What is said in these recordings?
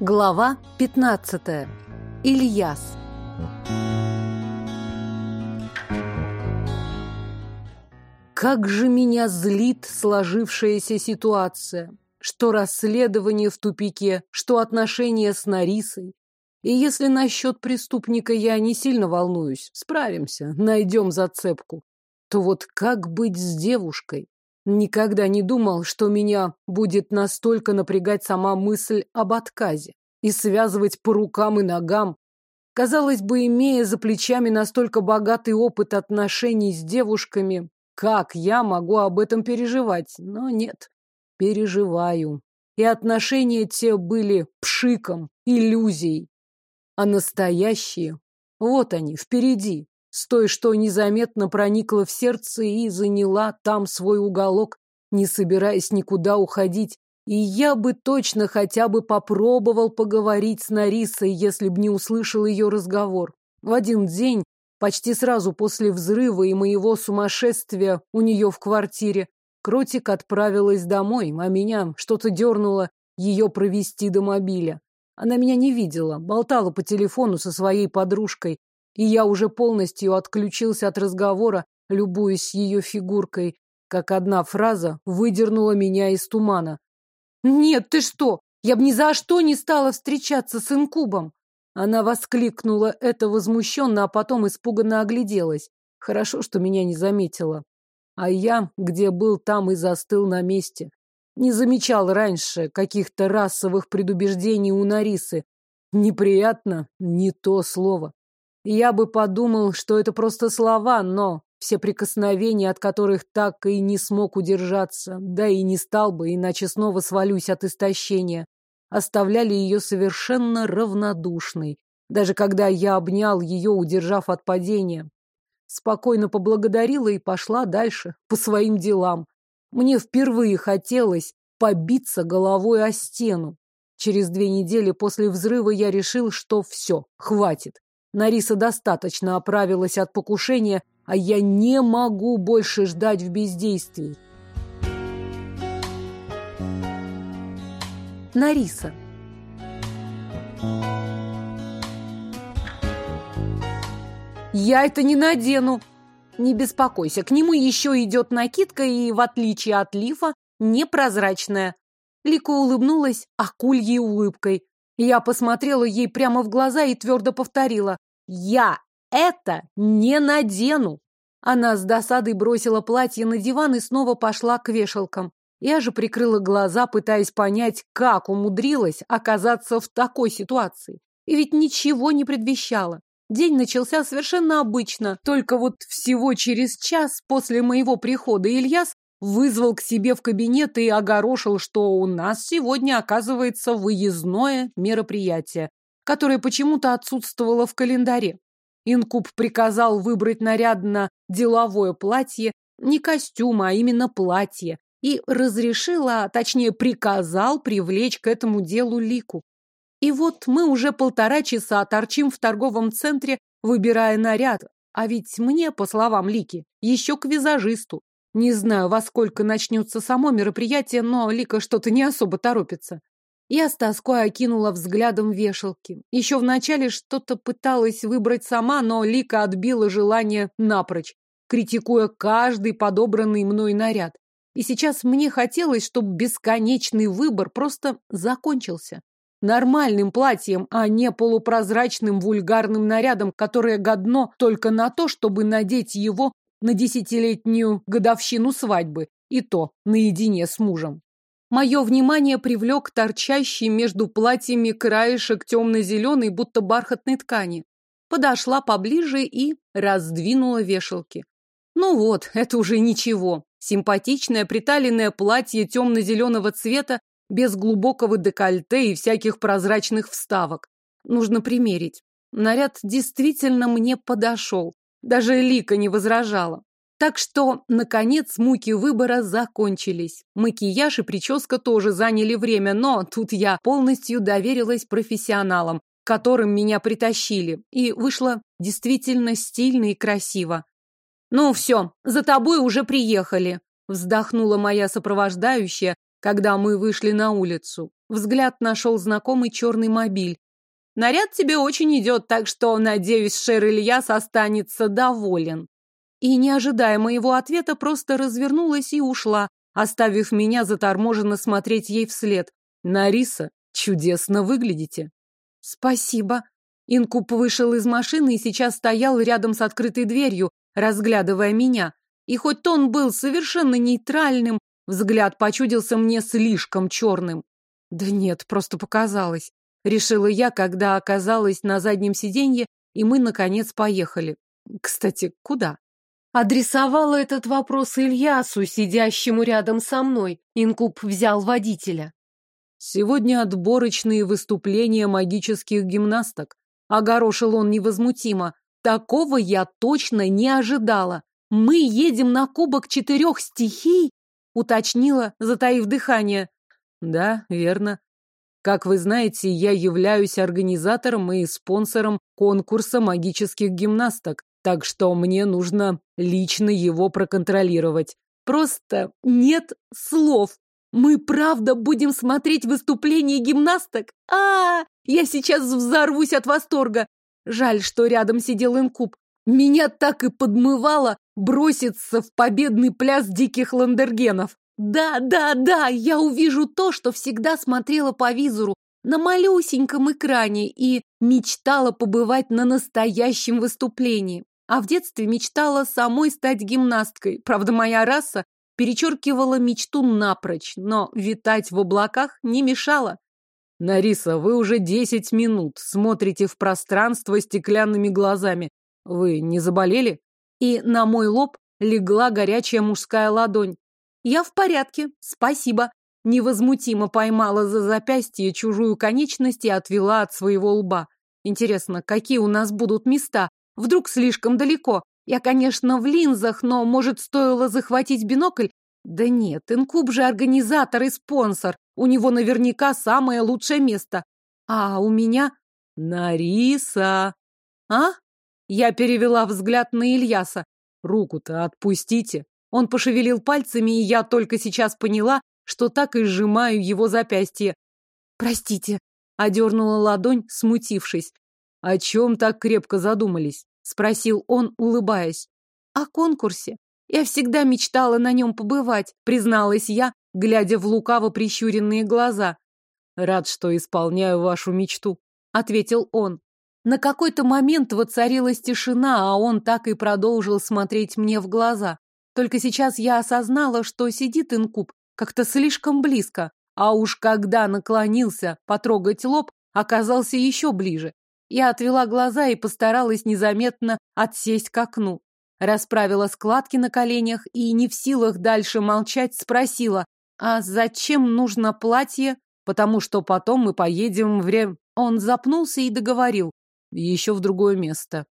Глава 15. Ильяс. Как же меня злит сложившаяся ситуация. Что расследование в тупике, что отношения с Нарисой. И если насчет преступника я не сильно волнуюсь, справимся, найдем зацепку, то вот как быть с девушкой? Никогда не думал, что меня будет настолько напрягать сама мысль об отказе и связывать по рукам и ногам. Казалось бы, имея за плечами настолько богатый опыт отношений с девушками, как я могу об этом переживать? Но нет, переживаю. И отношения те были пшиком, иллюзией. А настоящие, вот они, впереди, с той, что незаметно проникла в сердце и заняла там свой уголок, не собираясь никуда уходить. И я бы точно хотя бы попробовал поговорить с Нарисой, если б не услышал ее разговор. В один день, почти сразу после взрыва и моего сумасшествия у нее в квартире, Кротик отправилась домой, а меня что-то дернуло ее провести до мобиля. Она меня не видела, болтала по телефону со своей подружкой, и я уже полностью отключился от разговора, любуясь ее фигуркой, как одна фраза выдернула меня из тумана. «Нет, ты что? Я бы ни за что не стала встречаться с инкубом!» Она воскликнула это возмущенно, а потом испуганно огляделась. Хорошо, что меня не заметила. А я, где был, там и застыл на месте. Не замечал раньше каких-то расовых предубеждений у Нарисы. Неприятно, не то слово. Я бы подумал, что это просто слова, но все прикосновения, от которых так и не смог удержаться, да и не стал бы, иначе снова свалюсь от истощения, оставляли ее совершенно равнодушной, даже когда я обнял ее, удержав от падения. Спокойно поблагодарила и пошла дальше, по своим делам. Мне впервые хотелось побиться головой о стену. Через две недели после взрыва я решил, что все, хватит. Нариса достаточно оправилась от покушения, а я не могу больше ждать в бездействии. Нариса. Я это не надену. Не беспокойся, к нему еще идет накидка и, в отличие от лифа, непрозрачная. Лика улыбнулась акульей улыбкой. Я посмотрела ей прямо в глаза и твердо повторила. «Я это не надену!» Она с досадой бросила платье на диван и снова пошла к вешалкам. Я же прикрыла глаза, пытаясь понять, как умудрилась оказаться в такой ситуации. И ведь ничего не предвещало. День начался совершенно обычно, только вот всего через час после моего прихода Ильяс вызвал к себе в кабинет и огорошил, что у нас сегодня оказывается выездное мероприятие, которое почему-то отсутствовало в календаре. Инкуб приказал выбрать нарядно деловое платье, не костюм, а именно платье, и разрешил, а точнее приказал привлечь к этому делу Лику. И вот мы уже полтора часа торчим в торговом центре, выбирая наряд, а ведь мне, по словам Лики, еще к визажисту. Не знаю, во сколько начнется само мероприятие, но Лика что-то не особо торопится. Я с тоской окинула взглядом вешалки. Еще вначале что-то пыталась выбрать сама, но Лика отбила желание напрочь, критикуя каждый подобранный мной наряд. И сейчас мне хотелось, чтобы бесконечный выбор просто закончился. Нормальным платьем, а не полупрозрачным вульгарным нарядом, которое годно только на то, чтобы надеть его на десятилетнюю годовщину свадьбы, и то наедине с мужем. Мое внимание привлек торчащий между платьями краешек темно-зеленой, будто бархатной ткани. Подошла поближе и раздвинула вешалки. Ну вот, это уже ничего. Симпатичное приталенное платье темно-зеленого цвета, без глубокого декольте и всяких прозрачных вставок. Нужно примерить. Наряд действительно мне подошел. Даже Лика не возражала. Так что, наконец, муки выбора закончились. Макияж и прическа тоже заняли время, но тут я полностью доверилась профессионалам, которым меня притащили, и вышло действительно стильно и красиво. «Ну все, за тобой уже приехали», вздохнула моя сопровождающая, когда мы вышли на улицу. Взгляд нашел знакомый черный мобиль. Наряд тебе очень идет, так что, надеюсь, Шер Ильяс останется доволен. И, не ожидая моего ответа, просто развернулась и ушла, оставив меня заторможенно смотреть ей вслед. «Нариса, чудесно выглядите!» «Спасибо!» Инкуб вышел из машины и сейчас стоял рядом с открытой дверью, разглядывая меня. И хоть тон был совершенно нейтральным, взгляд почудился мне слишком черным. Да нет, просто показалось. Решила я, когда оказалась на заднем сиденье, и мы, наконец, поехали. Кстати, куда? Адресовала этот вопрос Ильясу, сидящему рядом со мной. Инкуб взял водителя. Сегодня отборочные выступления магических гимнасток. Огорошил он невозмутимо. Такого я точно не ожидала. Мы едем на кубок четырех стихий? Уточнила, затаив дыхание. Да, верно. Как вы знаете, я являюсь организатором и спонсором конкурса магических гимнасток, так что мне нужно лично его проконтролировать. Просто нет слов. Мы правда будем смотреть выступление гимнасток? А, -а, а Я сейчас взорвусь от восторга. Жаль, что рядом сидел инкуб. Меня так и подмывало броситься в победный пляс диких ландергенов. Да, да, да, я увижу то, что всегда смотрела по визору на малюсеньком экране и мечтала побывать на настоящем выступлении. А в детстве мечтала самой стать гимнасткой. Правда, моя раса перечеркивала мечту напрочь, но витать в облаках не мешало. Нариса, вы уже десять минут смотрите в пространство стеклянными глазами. Вы не заболели? И на мой лоб легла горячая мужская ладонь. Я в порядке, спасибо. Невозмутимо поймала за запястье чужую конечность и отвела от своего лба. Интересно, какие у нас будут места? Вдруг слишком далеко? Я, конечно, в линзах, но, может, стоило захватить бинокль? Да нет, Инкуб же организатор и спонсор. У него наверняка самое лучшее место. А у меня... Нариса! А? Я перевела взгляд на Ильяса. Руку-то отпустите. Он пошевелил пальцами, и я только сейчас поняла, что так и сжимаю его запястье. Простите, одернула ладонь, смутившись. О чем так крепко задумались? Спросил он, улыбаясь. О конкурсе. Я всегда мечтала на нем побывать, призналась я, глядя в лукаво прищуренные глаза. Рад, что исполняю вашу мечту, ответил он. На какой-то момент воцарилась тишина, а он так и продолжил смотреть мне в глаза. Только сейчас я осознала, что сидит инкуб как-то слишком близко, а уж когда наклонился потрогать лоб, оказался еще ближе. Я отвела глаза и постаралась незаметно отсесть к окну. Расправила складки на коленях и, не в силах дальше молчать, спросила, а зачем нужно платье? Потому что потом мы поедем в Ре... Он запнулся и договорил. Еще в другое место.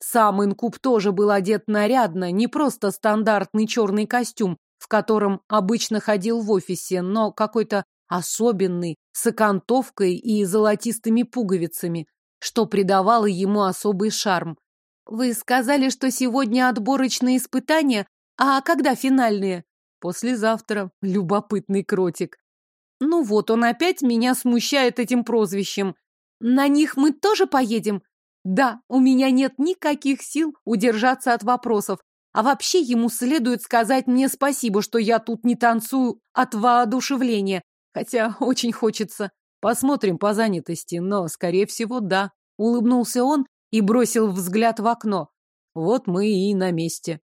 Сам инкуб тоже был одет нарядно, не просто стандартный черный костюм, в котором обычно ходил в офисе, но какой-то особенный, с окантовкой и золотистыми пуговицами что придавало ему особый шарм. «Вы сказали, что сегодня отборочные испытания, а когда финальные?» «Послезавтра. Любопытный кротик». «Ну вот, он опять меня смущает этим прозвищем. На них мы тоже поедем?» «Да, у меня нет никаких сил удержаться от вопросов. А вообще ему следует сказать мне спасибо, что я тут не танцую от воодушевления. Хотя очень хочется. Посмотрим по занятости, но, скорее всего, да. Улыбнулся он и бросил взгляд в окно. Вот мы и на месте.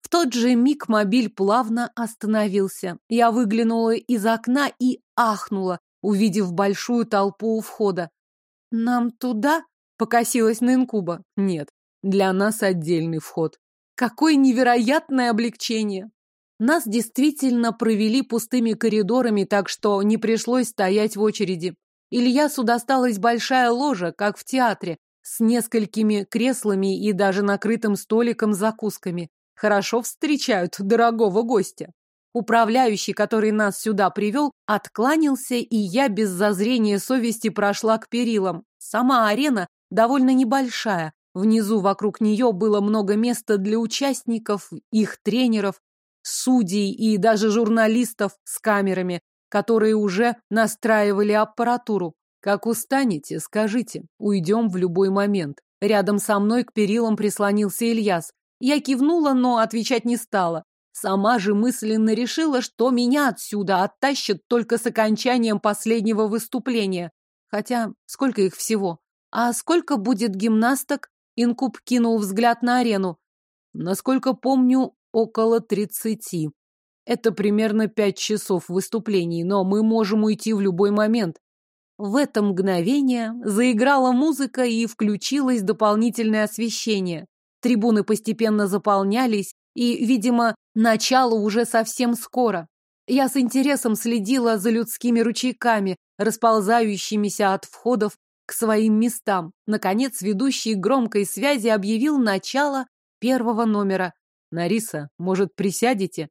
В тот же миг мобиль плавно остановился. Я выглянула из окна и ахнула, увидев большую толпу у входа. «Нам туда?» — покосилась на инкуба. «Нет, для нас отдельный вход». Какое невероятное облегчение! Нас действительно провели пустыми коридорами, так что не пришлось стоять в очереди. Ильясу досталась большая ложа, как в театре, с несколькими креслами и даже накрытым столиком с закусками. Хорошо встречают дорогого гостя. Управляющий, который нас сюда привел, откланялся, и я без зазрения совести прошла к перилам. Сама арена довольно небольшая. Внизу вокруг нее было много места для участников, их тренеров, судей и даже журналистов с камерами. которые уже настраивали аппаратуру. Как устанете, скажите, уйдем в любой момент. Рядом со мной к перилам прислонился Ильяс. Я кивнула, но отвечать не стала. Сама же мысленно решила, что меня отсюда оттащат только с окончанием последнего выступления. Хотя, сколько их всего? А сколько будет гимнасток? Инкуб кинул взгляд на арену. Насколько помню, около тридцати. Это примерно пять часов выступлений, но мы можем уйти в любой момент. В это мгновение заиграла музыка и включилось дополнительное освещение. Трибуны постепенно заполнялись, и, видимо, начало уже совсем скоро. Я с интересом следила за людскими ручейками, расползающимися от входов к своим местам. Наконец, ведущий громкой связи объявил начало первого номера. «Нариса, может, присядете?»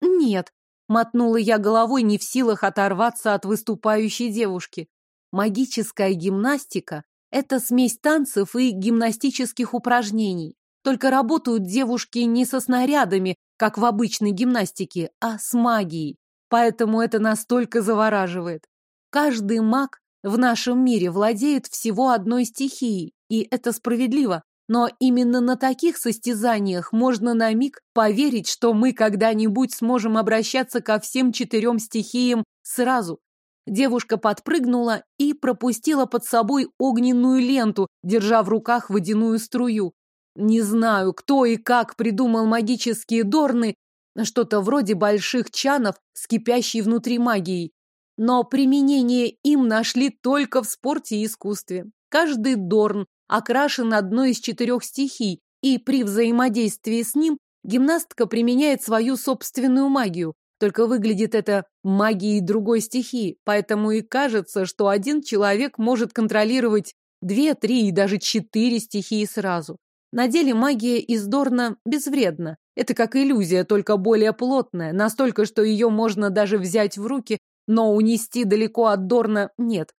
«Нет», — мотнула я головой, не в силах оторваться от выступающей девушки. Магическая гимнастика — это смесь танцев и гимнастических упражнений. Только работают девушки не со снарядами, как в обычной гимнастике, а с магией. Поэтому это настолько завораживает. Каждый маг в нашем мире владеет всего одной стихией, и это справедливо. Но именно на таких состязаниях можно на миг поверить, что мы когда-нибудь сможем обращаться ко всем четырем стихиям сразу. Девушка подпрыгнула и пропустила под собой огненную ленту, держа в руках водяную струю. Не знаю, кто и как придумал магические дорны, что-то вроде больших чанов с кипящей внутри магией. Но применение им нашли только в спорте и искусстве. Каждый дорн окрашен одной из четырех стихий, и при взаимодействии с ним гимнастка применяет свою собственную магию. Только выглядит это магией другой стихии, поэтому и кажется, что один человек может контролировать две, три и даже четыре стихии сразу. На деле магия из Дорна безвредна. Это как иллюзия, только более плотная, настолько, что ее можно даже взять в руки, но унести далеко от Дорна нет.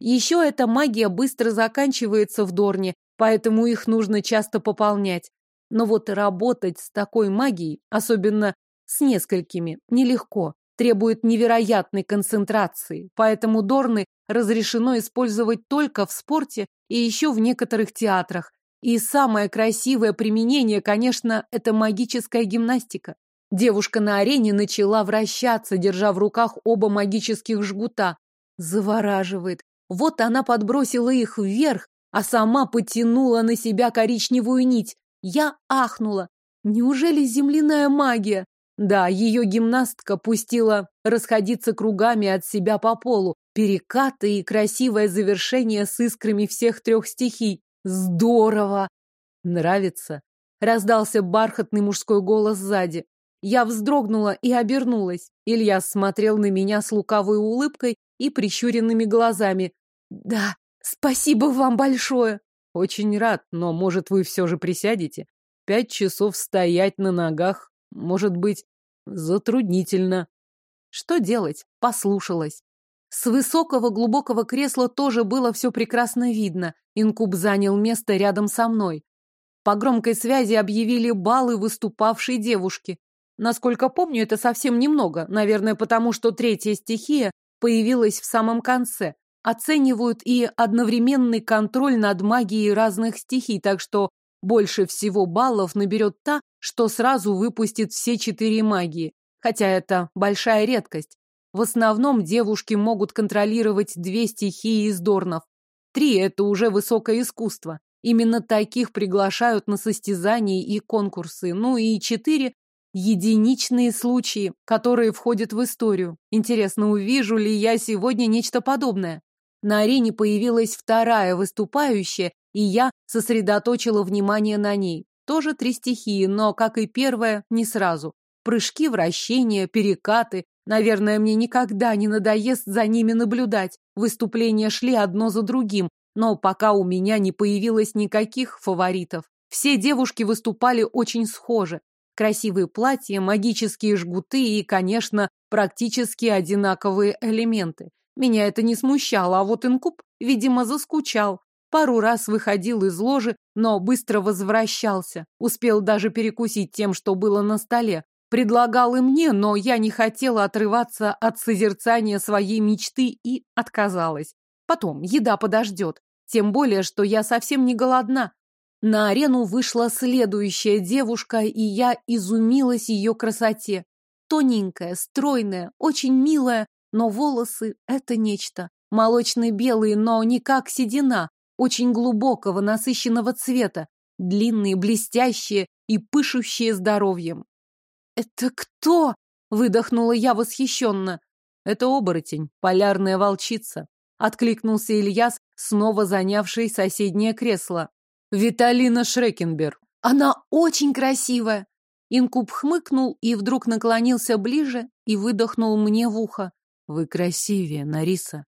Еще эта магия быстро заканчивается в Дорне, поэтому их нужно часто пополнять. Но вот работать с такой магией, особенно с несколькими, нелегко, требует невероятной концентрации, поэтому Дорны разрешено использовать только в спорте и еще в некоторых театрах. И самое красивое применение, конечно, это магическая гимнастика. Девушка на арене начала вращаться, держа в руках оба магических жгута. Завораживает. Вот она подбросила их вверх, а сама потянула на себя коричневую нить. Я ахнула. Неужели земляная магия? Да, ее гимнастка пустила расходиться кругами от себя по полу, перекаты и красивое завершение с искрами всех трех стихий. Здорово! Нравится? Раздался бархатный мужской голос сзади. Я вздрогнула и обернулась. Илья смотрел на меня с лукавой улыбкой и прищуренными глазами. Да, спасибо вам большое. Очень рад, но, может, вы все же присядете? Пять часов стоять на ногах, может быть, затруднительно. Что делать? Послушалась. С высокого глубокого кресла тоже было все прекрасно видно. Инкуб занял место рядом со мной. По громкой связи объявили баллы выступавшей девушки. Насколько помню, это совсем немного, наверное, потому что третья стихия появилась в самом конце оценивают и одновременный контроль над магией разных стихий, так что больше всего баллов наберет та, что сразу выпустит все четыре магии. Хотя это большая редкость. В основном девушки могут контролировать две стихии из дорнов. Три – это уже высокое искусство. Именно таких приглашают на состязания и конкурсы. Ну и четыре – единичные случаи, которые входят в историю. Интересно, увижу ли я сегодня нечто подобное? На арене появилась вторая выступающая, и я сосредоточила внимание на ней. Тоже три стихии, но, как и первая, не сразу. Прыжки, вращения, перекаты. Наверное, мне никогда не надоест за ними наблюдать. Выступления шли одно за другим, но пока у меня не появилось никаких фаворитов. Все девушки выступали очень схоже. Красивые платья, магические жгуты и, конечно, практически одинаковые элементы. Меня это не смущало, а вот инкуб, видимо, заскучал. Пару раз выходил из ложи, но быстро возвращался. Успел даже перекусить тем, что было на столе. предлагал и мне, но я не хотела отрываться от созерцания своей мечты и отказалась. Потом, еда подождет. Тем более, что я совсем не голодна. На арену вышла следующая девушка, и я изумилась ее красоте. Тоненькая, стройная, очень милая, но волосы — это нечто. Молочно-белые, но не как седина, очень глубокого, насыщенного цвета, длинные, блестящие и пышущие здоровьем. «Это кто?» — выдохнула я восхищенно. «Это оборотень, полярная волчица», — откликнулся Ильяс, снова занявший соседнее кресло. «Виталина Шрекенберг». «Она очень красивая!» Инкуб хмыкнул и вдруг наклонился ближе и выдохнул мне в ухо. «Вы красивее, Нариса».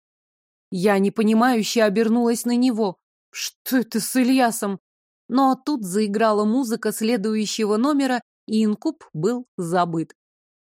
Я непонимающе обернулась на него. Что это с Ильясом? Но тут заиграла музыка следующего номера, и инкуб был забыт.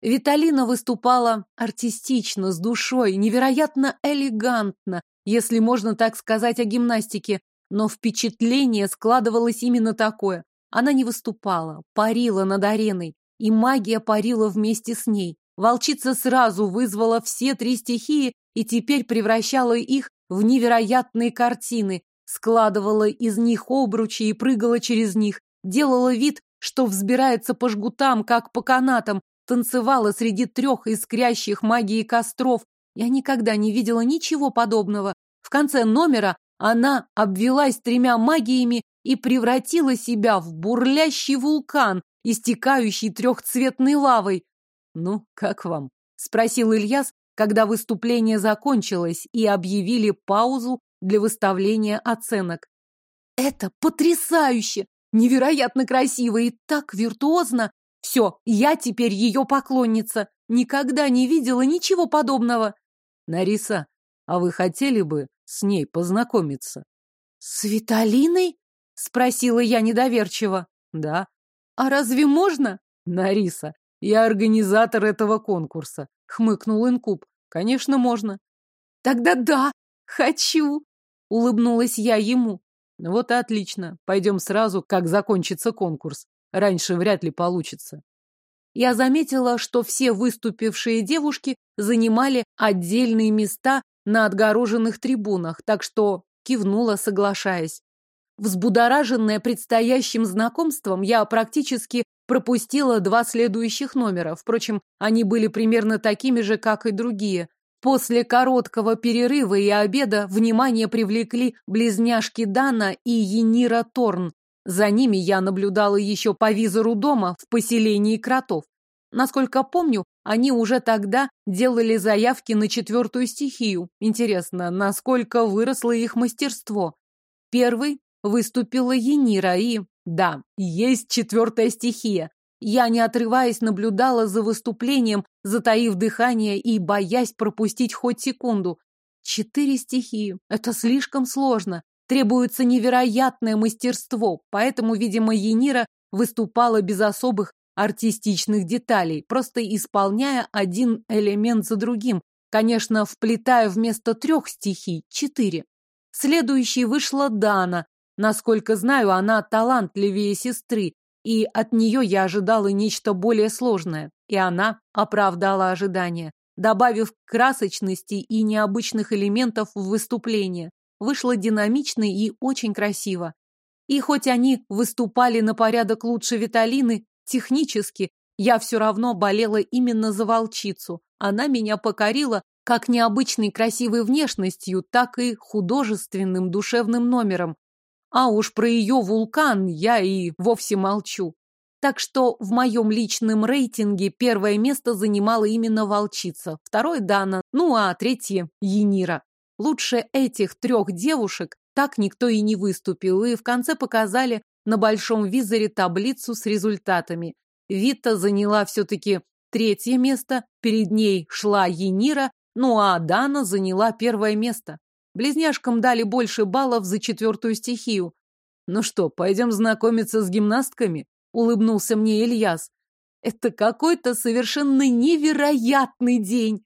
Виталина выступала артистично, с душой, невероятно элегантно, если можно так сказать о гимнастике, но впечатление складывалось именно такое. Она не выступала, парила над ареной, и магия парила вместе с ней. Волчица сразу вызвала все три стихии и теперь превращала их в невероятные картины, складывала из них обручи и прыгала через них, делала вид, что взбирается по жгутам, как по канатам, танцевала среди трех искрящих магии костров. Я никогда не видела ничего подобного. В конце номера она обвелась тремя магиями и превратила себя в бурлящий вулкан, истекающий трехцветной лавой. «Ну, как вам?» — спросил Ильяс, когда выступление закончилось и объявили паузу для выставления оценок. «Это потрясающе! Невероятно красиво и так виртуозно! Все, я теперь ее поклонница! Никогда не видела ничего подобного!» «Нариса, а вы хотели бы с ней познакомиться?» «С Виталиной?» — спросила я недоверчиво. «Да». «А разве можно?» «Нариса, я организатор этого конкурса», — хмыкнул Инкуб. «Конечно, можно». «Тогда да, хочу», — улыбнулась я ему. «Вот и отлично. Пойдем сразу, как закончится конкурс. Раньше вряд ли получится». Я заметила, что все выступившие девушки занимали отдельные места на отгороженных трибунах, так что кивнула, соглашаясь. Взбудораженная предстоящим знакомством, я практически пропустила два следующих номера. Впрочем, они были примерно такими же, как и другие. После короткого перерыва и обеда внимание привлекли близняшки Дана и Енира Торн. За ними я наблюдала еще по визору дома в поселении кротов. Насколько помню, они уже тогда делали заявки на четвертую стихию. Интересно, насколько выросло их мастерство. Первый выступила Енира и... Да, есть четвертая стихия. Я, не отрываясь, наблюдала за выступлением, затаив дыхание и боясь пропустить хоть секунду. Четыре стихии. Это слишком сложно. Требуется невероятное мастерство, поэтому, видимо, Енира выступала без особых артистичных деталей, просто исполняя один элемент за другим, конечно, вплетая вместо трех стихий четыре. Следующей вышла Дана, Насколько знаю, она талантливее сестры, и от нее я ожидала нечто более сложное. И она оправдала ожидания, добавив красочности и необычных элементов в выступление. Вышло динамично и очень красиво. И хоть они выступали на порядок лучше Виталины, технически я все равно болела именно за волчицу. Она меня покорила как необычной красивой внешностью, так и художественным душевным номером. А уж про ее вулкан я и вовсе молчу. Так что в моем личном рейтинге первое место занимала именно волчица, второе Дана, ну а третье Енира. Лучше этих трех девушек так никто и не выступил, и в конце показали на большом визоре таблицу с результатами. Вита заняла все-таки третье место, перед ней шла Енира, ну а Дана заняла первое место. Близняшкам дали больше баллов за четвертую стихию. «Ну что, пойдем знакомиться с гимнастками?» — улыбнулся мне Ильяс. «Это какой-то совершенно невероятный день!»